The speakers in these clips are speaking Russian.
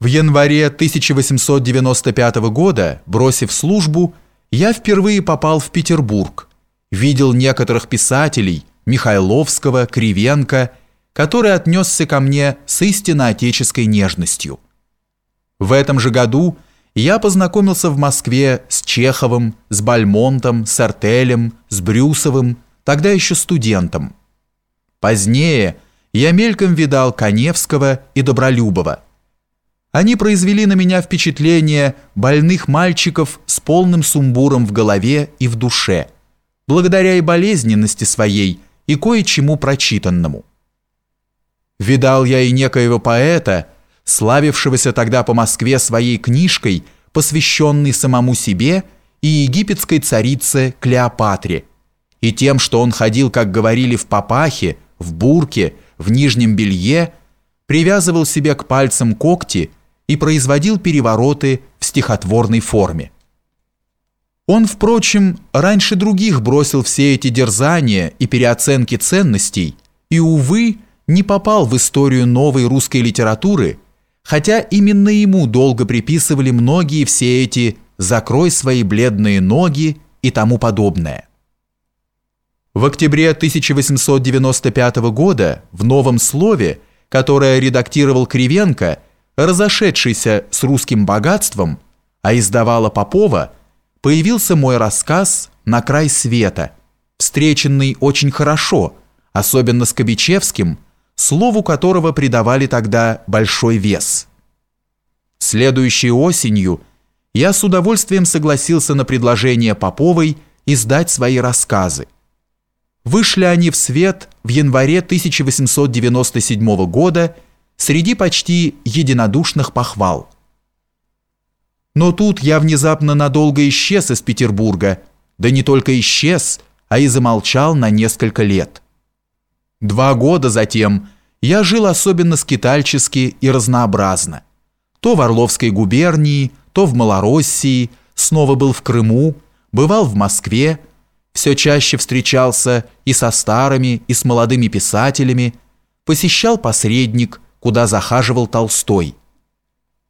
В январе 1895 года, бросив службу, я впервые попал в Петербург, видел некоторых писателей, Михайловского, Кривенко, который отнесся ко мне с истинно отеческой нежностью. В этом же году я познакомился в Москве с Чеховым, с Бальмонтом, с Артелем, с Брюсовым, тогда еще студентом. Позднее я мельком видал Коневского и Добролюбова – они произвели на меня впечатление больных мальчиков с полным сумбуром в голове и в душе, благодаря и болезненности своей, и кое-чему прочитанному. Видал я и некоего поэта, славившегося тогда по Москве своей книжкой, посвященной самому себе и египетской царице Клеопатре, и тем, что он ходил, как говорили, в папахе, в бурке, в нижнем белье, привязывал себе к пальцам когти и производил перевороты в стихотворной форме. Он, впрочем, раньше других бросил все эти дерзания и переоценки ценностей и, увы, не попал в историю новой русской литературы, хотя именно ему долго приписывали многие все эти «закрой свои бледные ноги» и тому подобное. В октябре 1895 года в «Новом слове», которое редактировал Кривенко, разошедшийся с русским богатством, а издавала Попова, появился мой рассказ «На край света», встреченный очень хорошо, особенно с Кобичевским, слову которого придавали тогда большой вес. Следующей осенью я с удовольствием согласился на предложение Поповой издать свои рассказы. Вышли они в свет в январе 1897 года среди почти единодушных похвал. Но тут я внезапно надолго исчез из Петербурга, да не только исчез, а и замолчал на несколько лет. Два года затем я жил особенно скитальчески и разнообразно. То в Орловской губернии, то в Малороссии, снова был в Крыму, бывал в Москве, все чаще встречался и со старыми, и с молодыми писателями, посещал посредник – куда захаживал Толстой.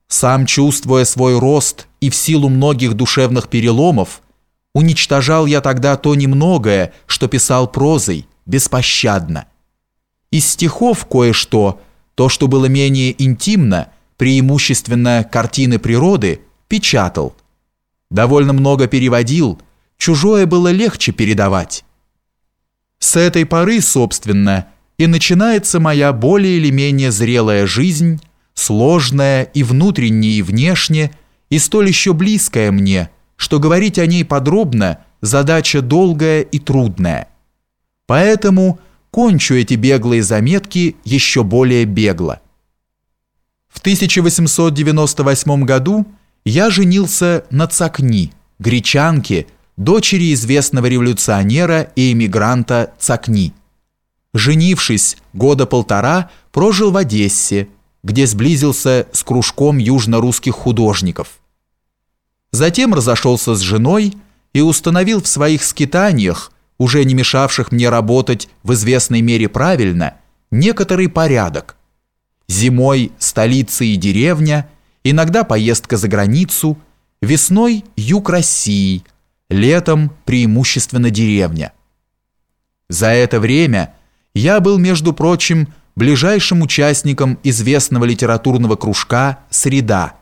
Сам, чувствуя свой рост и в силу многих душевных переломов, уничтожал я тогда то немногое, что писал прозой, беспощадно. Из стихов кое-что, то, что было менее интимно, преимущественно картины природы, печатал. Довольно много переводил, чужое было легче передавать. С этой поры, собственно, и начинается моя более или менее зрелая жизнь, сложная и внутренне, и внешне, и столь еще близкая мне, что говорить о ней подробно – задача долгая и трудная. Поэтому кончу эти беглые заметки еще более бегло. В 1898 году я женился на Цакни, гречанке, дочери известного революционера и эмигранта Цакни. Женившись года полтора, прожил в Одессе, где сблизился с кружком южно-русских художников. Затем разошелся с женой и установил в своих скитаниях, уже не мешавших мне работать в известной мере правильно, некоторый порядок. Зимой столица и деревня, иногда поездка за границу, весной юг России, летом преимущественно деревня. За это время – я был, между прочим, ближайшим участником известного литературного кружка «Среда»,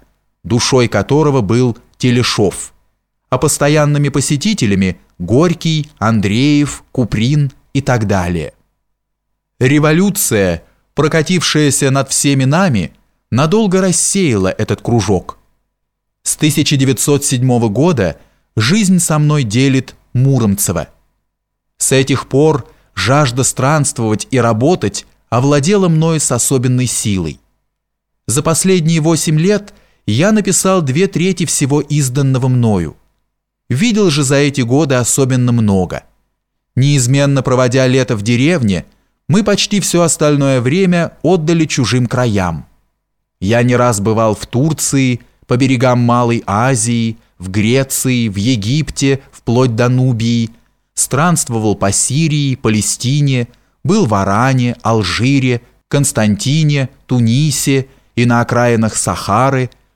душой которого был Телешов, а постоянными посетителями Горький, Андреев, Куприн и так далее. Революция, прокатившаяся над всеми нами, надолго рассеяла этот кружок. С 1907 года жизнь со мной делит Муромцева. С этих пор жажда странствовать и работать овладела мною с особенной силой. За последние восемь лет я написал две трети всего изданного мною. Видел же за эти годы особенно много. Неизменно проводя лето в деревне, мы почти все остальное время отдали чужим краям. Я не раз бывал в Турции, по берегам Малой Азии, в Греции, в Египте, вплоть до Нубии – странствовал по Сирии, Палестине, был в Аране, Алжире, Константине, Тунисе, и на окраинах Сахары –